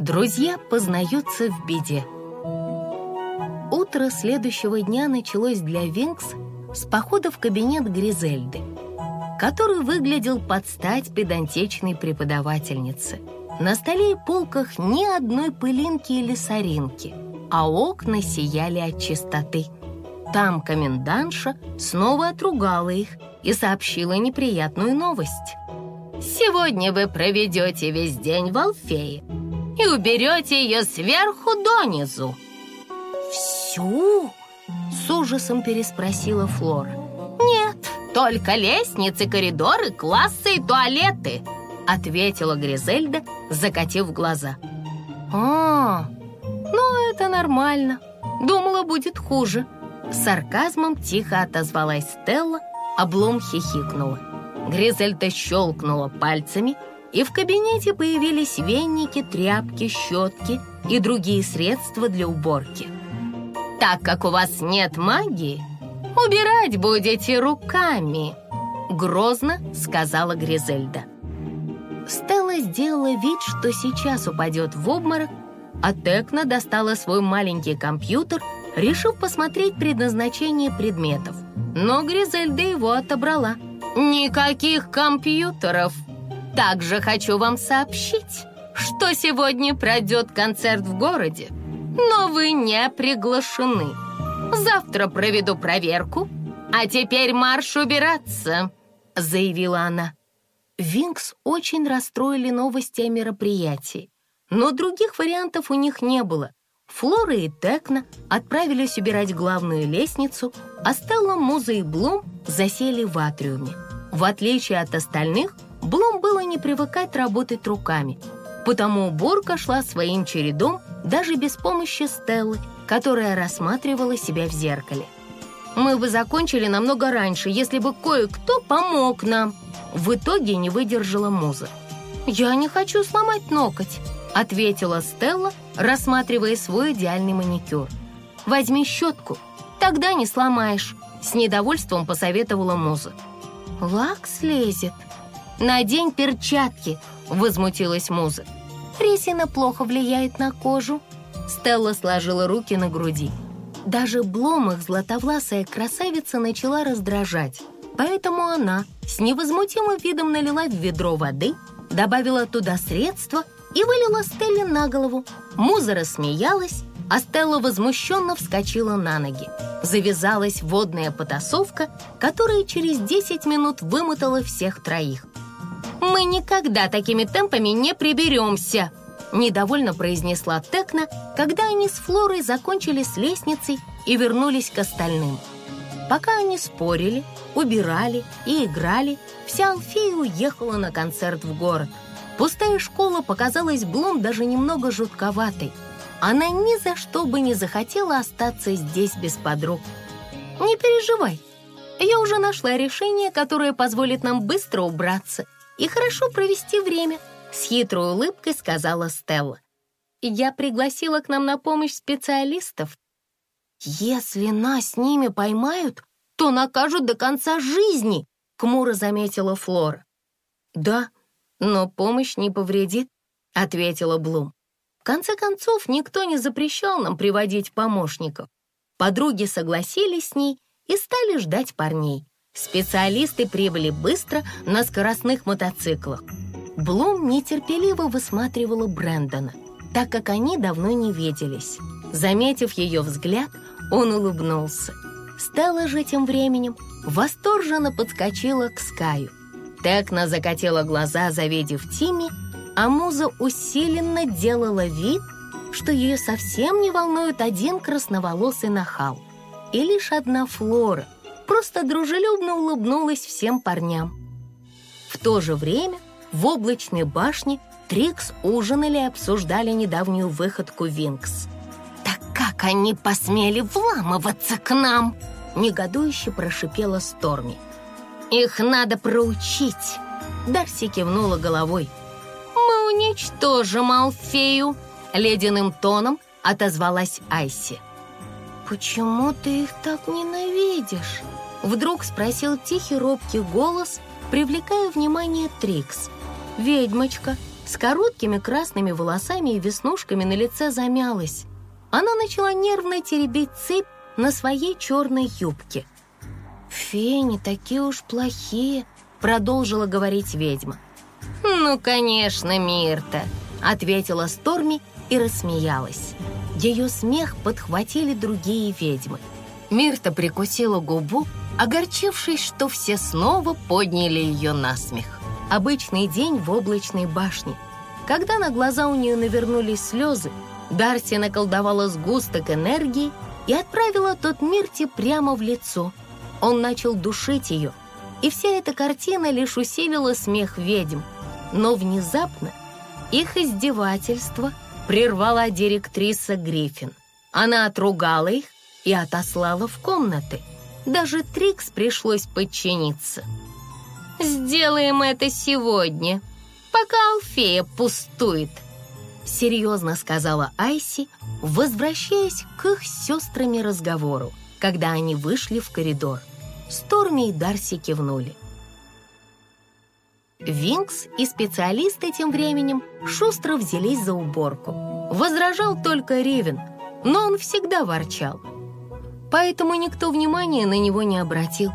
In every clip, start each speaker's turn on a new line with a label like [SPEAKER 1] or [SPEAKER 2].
[SPEAKER 1] Друзья познаются в беде. Утро следующего дня началось для Винкс с похода в кабинет Гризельды, который выглядел под стать педантичной преподавательнице. На столе и полках ни одной пылинки или соринки, а окна сияли от чистоты. Там комендантша снова отругала их и сообщила неприятную новость. «Сегодня вы проведете весь день в Алфее и уберете ее сверху донизу».
[SPEAKER 2] «Всю?» — с ужасом переспросила Флора.
[SPEAKER 1] «Нет, только лестницы, коридоры, классы и туалеты», — ответила Гризельда, закатив глаза.
[SPEAKER 2] «А, ну это нормально. Думала, будет хуже».
[SPEAKER 1] С сарказмом тихо отозвалась Стелла, облом хихикнула. Гризельда щелкнула пальцами, и в кабинете появились веники, тряпки, щетки и другие средства для уборки. «Так как у вас нет магии, убирать будете руками», — грозно сказала Гризельда. Стелла сделала вид, что сейчас упадет в обморок, а Текна достала свой маленький компьютер, решив посмотреть предназначение предметов. Но Гризельда его отобрала. «Никаких компьютеров!» Также хочу вам сообщить, что сегодня пройдет концерт в городе, но вы не приглашены. Завтра проведу проверку, а теперь марш убираться», — заявила она. Винкс очень расстроили новости о мероприятии, но других вариантов у них не было. Флора и Текна отправились убирать главную лестницу, а Стелла, Муза и Блум засели в атриуме. В отличие от остальных, Блум не привыкать работать руками, потому уборка шла своим чередом даже без помощи Стеллы, которая рассматривала себя в зеркале. «Мы бы закончили намного раньше, если бы кое-кто помог нам», в итоге не выдержала Муза. «Я не хочу сломать ноготь», ответила Стелла, рассматривая свой идеальный маникюр. «Возьми щетку, тогда не сломаешь», с недовольством посоветовала Муза.
[SPEAKER 2] «Лак слезет»,
[SPEAKER 1] «Надень перчатки!» — возмутилась Муза.
[SPEAKER 2] «Резина плохо влияет на кожу».
[SPEAKER 1] Стелла сложила руки на груди. Даже Блом их златовласая красавица начала раздражать. Поэтому она с невозмутимым видом налила в ведро воды, добавила туда средства и вылила Стелле на голову. Муза рассмеялась, а Стелла возмущенно вскочила на ноги. Завязалась водная потасовка, которая через 10 минут вымотала всех троих. «Мы никогда такими темпами не приберемся!» Недовольно произнесла Текна, когда они с Флорой закончили с лестницей и вернулись к остальным. Пока они спорили, убирали и играли, вся Алфея уехала на концерт в город. Пустая школа показалась Блум даже немного жутковатой. Она ни за что бы не захотела остаться здесь без подруг. «Не переживай, я уже нашла решение, которое позволит нам быстро убраться», и хорошо провести время», — с хитрой улыбкой сказала Стелла. «Я пригласила к нам на помощь специалистов».
[SPEAKER 2] «Если нас с ними поймают, то накажут до конца жизни», — хмуро заметила Флора.
[SPEAKER 1] «Да, но помощь не повредит», — ответила Блум. В конце концов, никто не запрещал нам приводить помощников. Подруги согласились с ней и стали ждать парней. Специалисты прибыли быстро на скоростных мотоциклах. Блум нетерпеливо высматривала Брэндона, так как они давно не виделись. Заметив ее взгляд, он улыбнулся. Стелла же тем временем восторженно подскочила к Скаю. Текна закатила глаза, завидев Тимми, а Муза усиленно делала вид, что ее совсем не волнует один красноволосый нахал. И лишь одна Флора — просто дружелюбно улыбнулась всем парням. В то же время в облачной башне Трикс ужинали и обсуждали недавнюю выходку Винкс.
[SPEAKER 2] «Так как они посмели вламываться к нам?»
[SPEAKER 1] Негодующе прошипела Сторми. «Их надо проучить!» Дарси кивнула головой. «Мы уничтожим Алфею!» Ледяным тоном отозвалась Айси.
[SPEAKER 2] «Почему ты их так ненавидишь?»
[SPEAKER 1] Вдруг спросил тихий робкий голос, привлекая внимание Трикс. Ведьмочка
[SPEAKER 2] с короткими красными волосами и веснушками на лице замялась. Она начала нервно теребить цепь на своей черной юбке. «Феи не такие уж плохие», — продолжила говорить ведьма.
[SPEAKER 1] «Ну, конечно, Мирта», — ответила Сторми и рассмеялась.
[SPEAKER 2] Ее смех подхватили другие ведьмы. Мирта прикусила губу, огорчившись, что все снова подняли ее на смех. Обычный день в облачной башне. Когда на глаза у нее навернулись слезы, Дарси наколдовала сгусток энергии и отправила тот Мирте прямо в лицо. Он начал душить ее, и вся эта картина лишь усилила смех ведьм. Но внезапно их издевательство прервала директриса Гриффин. Она отругала их и отослала в комнаты. Даже Трикс пришлось подчиниться.
[SPEAKER 1] «Сделаем это сегодня, пока Алфея пустует»,
[SPEAKER 2] серьезно сказала Айси, возвращаясь к их сестрами разговору, когда они вышли в коридор. Сторми и Дарси кивнули. Винкс и специалисты тем временем шустро взялись за уборку. Возражал только Ревен, но он всегда ворчал. Поэтому никто внимания на него не обратил.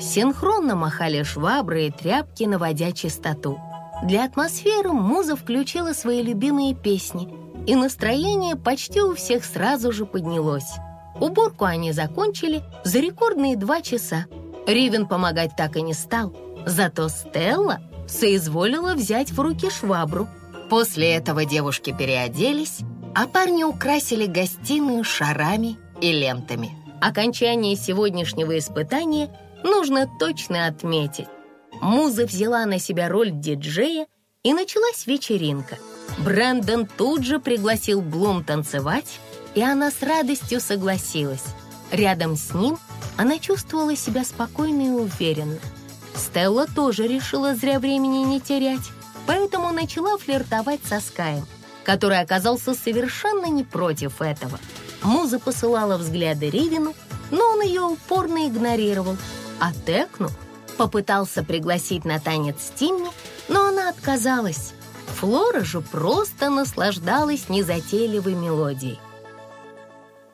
[SPEAKER 2] Синхронно махали швабры и тряпки, наводя чистоту. Для атмосферы муза включила свои любимые песни, и настроение почти у всех сразу же поднялось. Уборку они закончили за рекордные два часа. Ривен помогать так и не стал, зато Стелла соизволила взять в руки швабру. После этого девушки переоделись, а парни украсили гостиную шарами и лентами. Окончание сегодняшнего испытания нужно точно отметить. Муза взяла на себя роль диджея, и началась вечеринка. Брэндон тут же пригласил Блум танцевать, и она с радостью согласилась. Рядом с ним она чувствовала себя спокойно и уверенно. Стелла тоже решила зря времени не терять, поэтому начала флиртовать со Скаем, который оказался совершенно не против этого. Муза посылала взгляды Ривину, но он ее упорно игнорировал, а Текну попытался пригласить на танец Тимми, но она отказалась. Флора же просто наслаждалась незатейливой мелодией.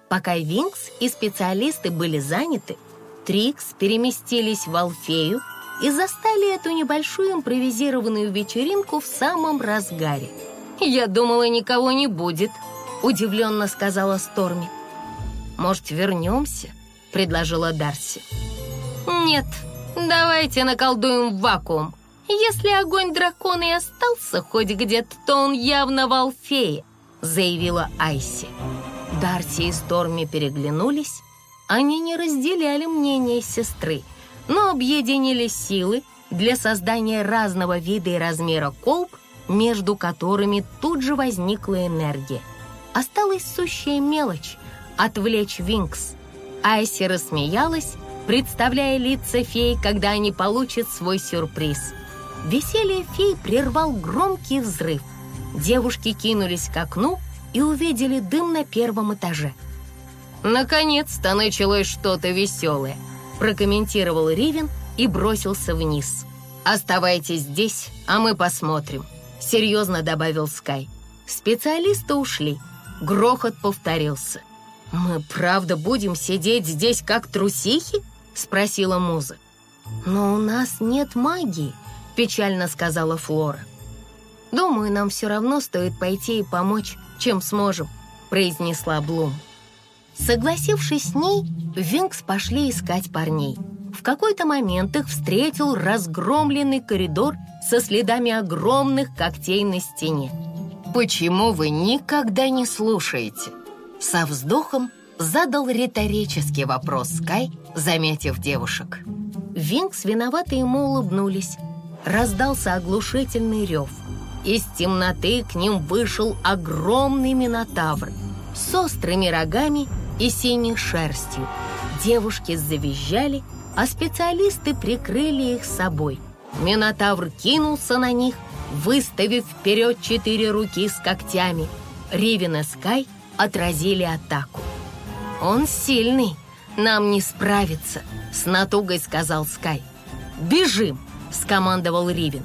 [SPEAKER 2] Пока Винкс и специалисты были заняты, Трикс переместились в Алфею и застали эту небольшую импровизированную вечеринку в самом разгаре.
[SPEAKER 1] «Я думала, никого не будет», —
[SPEAKER 2] удивленно сказала Сторми. «Может, вернемся?» — предложила Дарси.
[SPEAKER 1] «Нет», Давайте наколдуем вакуум. Если огонь дракона и остался хоть где-то, то он явно в Алфее, заявила Айси.
[SPEAKER 2] Дарси и Сторми переглянулись. Они не разделяли мнение сестры, но объединили силы для создания разного вида и размера колб, между которыми тут же возникла энергия. Осталась сущая мелочь — отвлечь Винкс. Айси рассмеялась представляя лица фей, когда они получат свой сюрприз. Веселье фей прервал громкий взрыв. Девушки кинулись к окну и увидели дым на первом этаже.
[SPEAKER 1] «Наконец-то началось что-то веселое», прокомментировал Ривен и бросился вниз.
[SPEAKER 2] «Оставайтесь здесь, а мы посмотрим», серьезно добавил Скай. Специалисты ушли. Грохот повторился. «Мы правда будем сидеть здесь как трусихи?» — спросила Муза. «Но у нас нет магии», — печально сказала Флора. «Думаю, нам все равно стоит пойти и помочь, чем сможем», — произнесла Блум. Согласившись с ней, Винкс пошли искать парней. В какой-то момент их встретил разгромленный коридор со следами огромных когтей на стене. «Почему вы никогда не слушаете?» Со вздохом задал риторический вопрос Скай, заметив девушек. Винкс виновато ему улыбнулись. Раздался оглушительный рев. Из темноты к ним вышел огромный минотавр с острыми рогами и синей шерстью. Девушки завизжали, а специалисты прикрыли их собой. Минотавр кинулся на них, выставив вперед четыре руки с когтями. Ривен и Скай отразили атаку. «Он сильный, нам не справиться», — с натугой сказал Скай. «Бежим!» — скомандовал Ривен.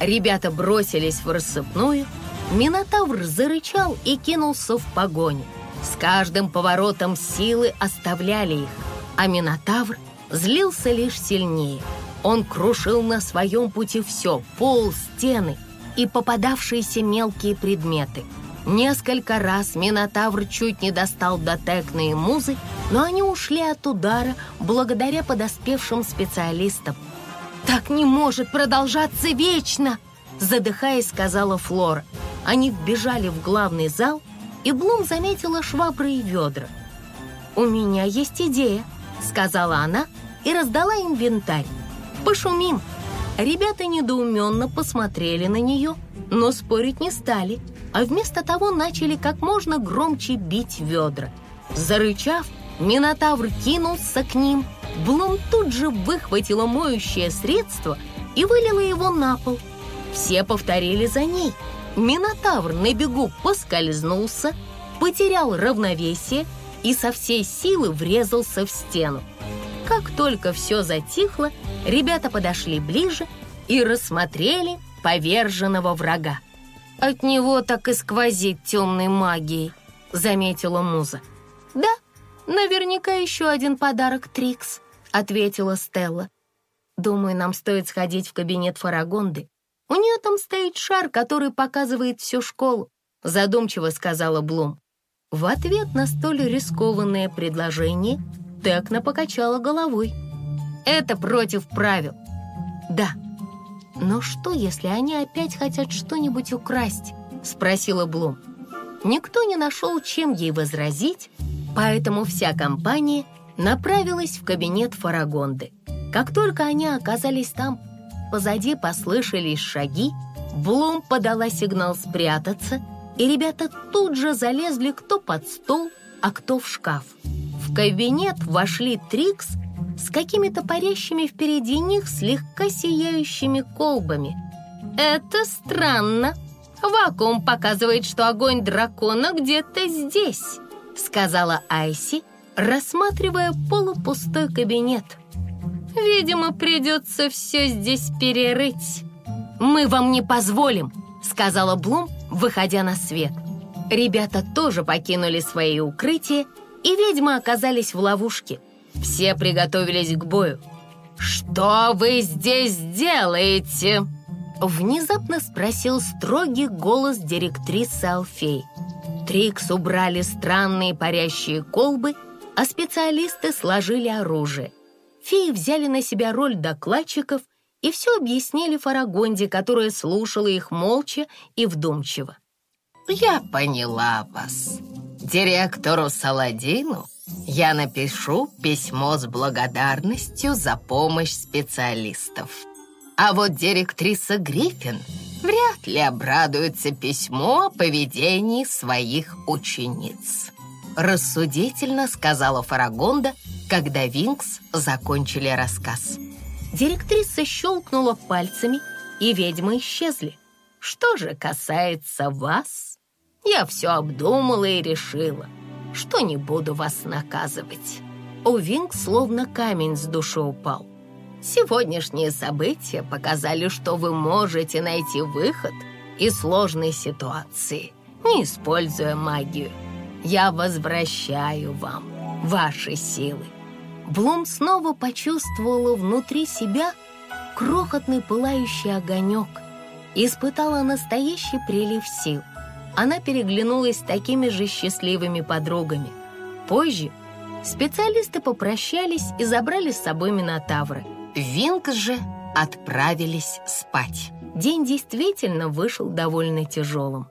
[SPEAKER 2] Ребята бросились в рассыпную, Минотавр зарычал и кинулся в погоню. С каждым поворотом силы оставляли их, а Минотавр злился лишь сильнее. Он крушил на своем пути все — пол, стены и попадавшиеся мелкие предметы. Несколько раз Минотавр чуть не достал до Музы, но они ушли от удара благодаря подоспевшим специалистам. «Так не может продолжаться вечно!» Задыхаясь, сказала Флора. Они вбежали в главный зал, и Блум заметила швабры и ведра. «У меня есть идея», — сказала она и раздала инвентарь. «Пошумим». Ребята недоуменно посмотрели на нее, но спорить не стали, а вместо того начали как можно громче бить ведра. Зарычав, Минотавр кинулся к ним. Блум тут же выхватила моющее средство и вылила его на пол. Все повторили за ней — Минотавр на бегу поскользнулся, потерял равновесие и со всей силы врезался в стену. Как только все затихло, ребята подошли ближе и рассмотрели поверженного врага. «От него так и сквозит темной магией», — заметила Муза. «Да, наверняка еще один подарок Трикс», — ответила Стелла. «Думаю, нам стоит сходить в кабинет Фарагонды у нее там стоит шар, который показывает всю школу», задумчиво сказала Блум. В ответ на столь рискованное предложение Текна покачала головой. «Это против правил». «Да, но что, если они опять хотят что-нибудь украсть?» спросила Блум. Никто не нашел, чем ей возразить, поэтому вся компания направилась в кабинет Фарагонды. Как только они оказались там, позади послышались шаги, Блум подала сигнал спрятаться, и ребята тут же залезли кто под стол, а кто в шкаф. Кабинет вошли Трикс с какими-то парящими впереди них слегка сияющими колбами. «Это странно. Вакуум показывает, что огонь дракона где-то здесь», сказала Айси, рассматривая полупустой кабинет – Видимо, придется все здесь перерыть. «Мы вам не позволим», — сказала Блум, выходя на свет. Ребята тоже покинули свои укрытия, и ведьмы оказались в ловушке. Все приготовились к бою. «Что вы здесь делаете?» Внезапно спросил строгий голос директрисы Алфей. Трикс убрали странные парящие колбы, а специалисты сложили оружие — феи взяли на себя роль докладчиков и все объяснили Фарагонде, которая слушала их молча и вдумчиво.
[SPEAKER 1] «Я поняла вас. Директору Саладину я напишу письмо с благодарностью за помощь специалистов. А вот директриса Гриффин вряд ли обрадуется письмо о поведении своих учениц», рассудительно сказала Фарагонда, когда Винкс закончили рассказ.
[SPEAKER 2] Директриса щелкнула пальцами, и ведьмы исчезли. Что же касается вас, я все обдумала и решила, что не буду вас наказывать. У Винкс словно камень с души упал. Сегодняшние события показали, что вы можете найти выход из сложной ситуации, не используя магию. Я возвращаю вам ваши силы. Блум снова почувствовала внутри себя крохотный пылающий огонек испытала настоящий прилив сил. Она переглянулась с такими же счастливыми подругами. Позже специалисты попрощались и забрали с собой Минотавры. Винкс же отправились спать. День действительно вышел довольно тяжелым.